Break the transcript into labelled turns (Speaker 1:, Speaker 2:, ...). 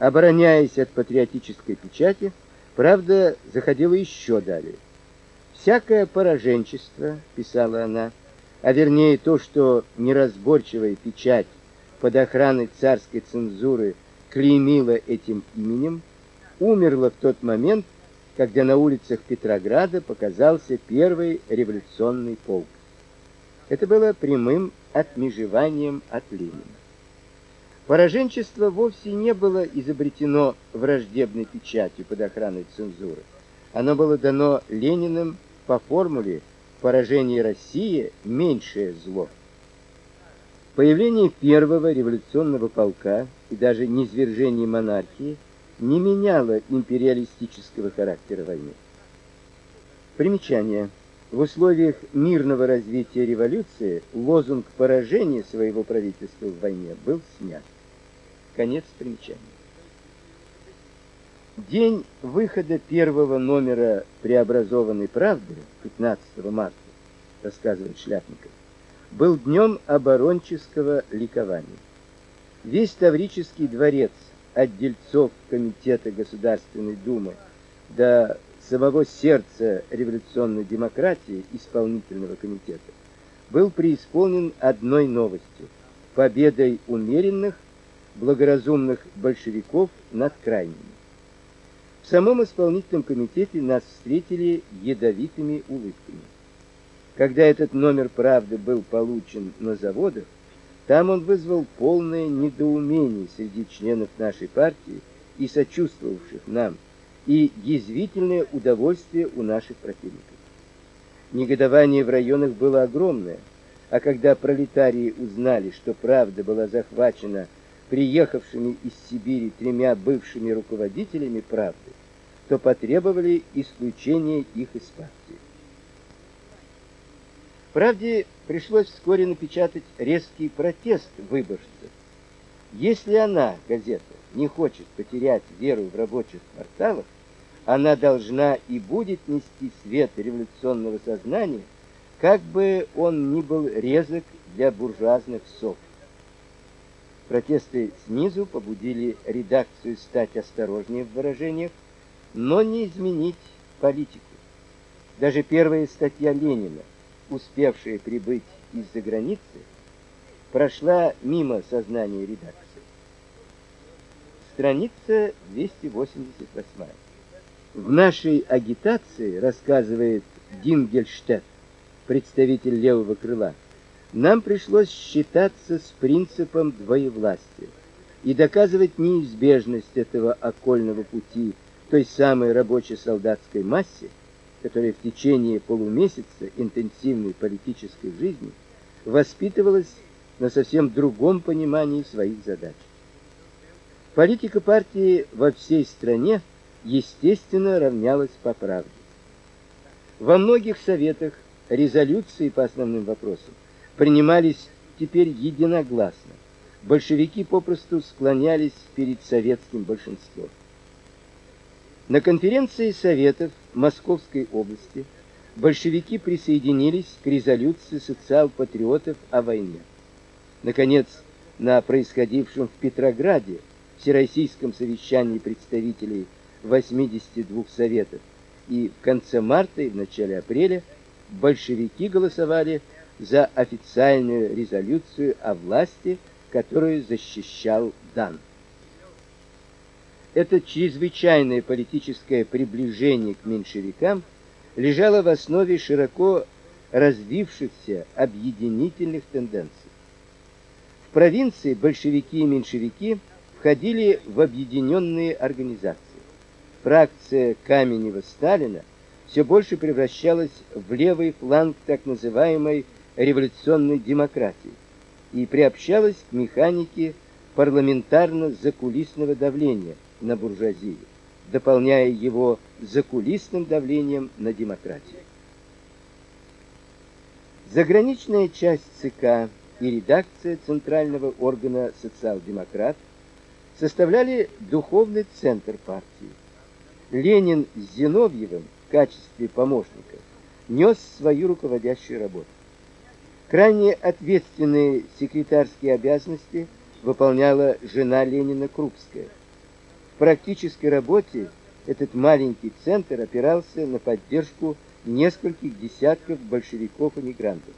Speaker 1: обороняясь от патриотической печати, правда, заходила еще далее. Всякое пораженчество, писала она, а вернее то, что неразборчивая печать под охраной царской цензуры клеймила этим именем, умерло в тот момент, когда на улицах Петрограда показался первый революционный полк. Это было прямым отмежеванием от Ленина. Пораженчество вовсе не было изобретено враждебной печатью под охраной цензуры. Оно было дано Лениным по формуле «поражение России – меньшее зло». Появление первого революционного полка и даже низвержение монархии – не меняло империалистического характера войны. Примечание. В условиях мирного развития революции лозунг поражения своего правительства в войне был снят. Конец примечания. День выхода первого номера преобразованной правды, 15 марта, рассказывает Шляпников, был днем оборонческого ликования. Весь Таврический дворец от дельцов комитета Государственной Думы до самого сердца революционной демократии исполнительного комитета был преисполнен одной новостью победой умеренных, благоразумных большевиков над крайними. В самом исполнительном комитете нас встретили ядовитыми улыбками. Когда этот номер правды был получен на заводах, там он вызвал полное недоумение среди членов нашей партии и сочувствовавших нам, и язвительное удовольствие у наших противников. Негодование в районах было огромное, а когда пролетарии узнали, что правда была захвачена приехавшими из Сибири тремя бывшими руководителями правды, то потребовали исключения их из партии. Правде пришлось вскоре напечатать резкий протест выборщиков. Если она, газета, не хочет потерять веру в рабочих кварталах, она должна и будет нести свет революционного сознания, как бы он ни был резок для буржуазных сов. Протесты снизу побудили редакцию стать осторожнее в выражениях, но не изменить политику. Даже первая статья Ленина успевшая прибыть из-за границы, прошла мимо сознания редакции. Страница 288. В нашей агитации, рассказывает Дингельштедт, представитель левого крыла, нам пришлось считаться с принципом двоевластия и доказывать неизбежность этого окольного пути той самой рабоче-солдатской массе, которая в течение полумесяца интенсивной политической жизни воспитывалась на совсем другом понимании своих задач. Политика партии во всей стране, естественно, равнялась по правде. Во многих советах резолюции по основным вопросам принимались теперь единогласно. Большевики попросту склонялись перед советским большинством. На конференции Советов Московской области большевики присоединились к резолюции социал-патриотов о войне. Наконец, на происходившем в Петрограде Всероссийском совещании представителей 82 советов и в конце марта и в начале апреля большевики голосовали за официальную резолюцию о власти, которую защищал Дан это чрезвычайное политическое приближение к меньшевикам лежало в основе широко развившихся объединительных тенденций. В провинции большевики и меньшевики входили в объединенные организации. Фракция Каменева-Сталина все больше превращалась в левый фланг так называемой революционной демократии и приобщалась к механике парламентарно-закулисного давления – на буржуазию, дополняя его закулисным давлением на демократию. Заграничная часть ЦК и редакция центрального органа социал-демократ составляли духовный центр партии. Ленин с Зиновьевым в качестве помощника нес свою руководящую работу. Крайне ответственные секретарские обязанности выполняла жена Ленина Крупская – практической работе этот маленький центр опирался на поддержку нескольких десятков большевиков-эмигрантов.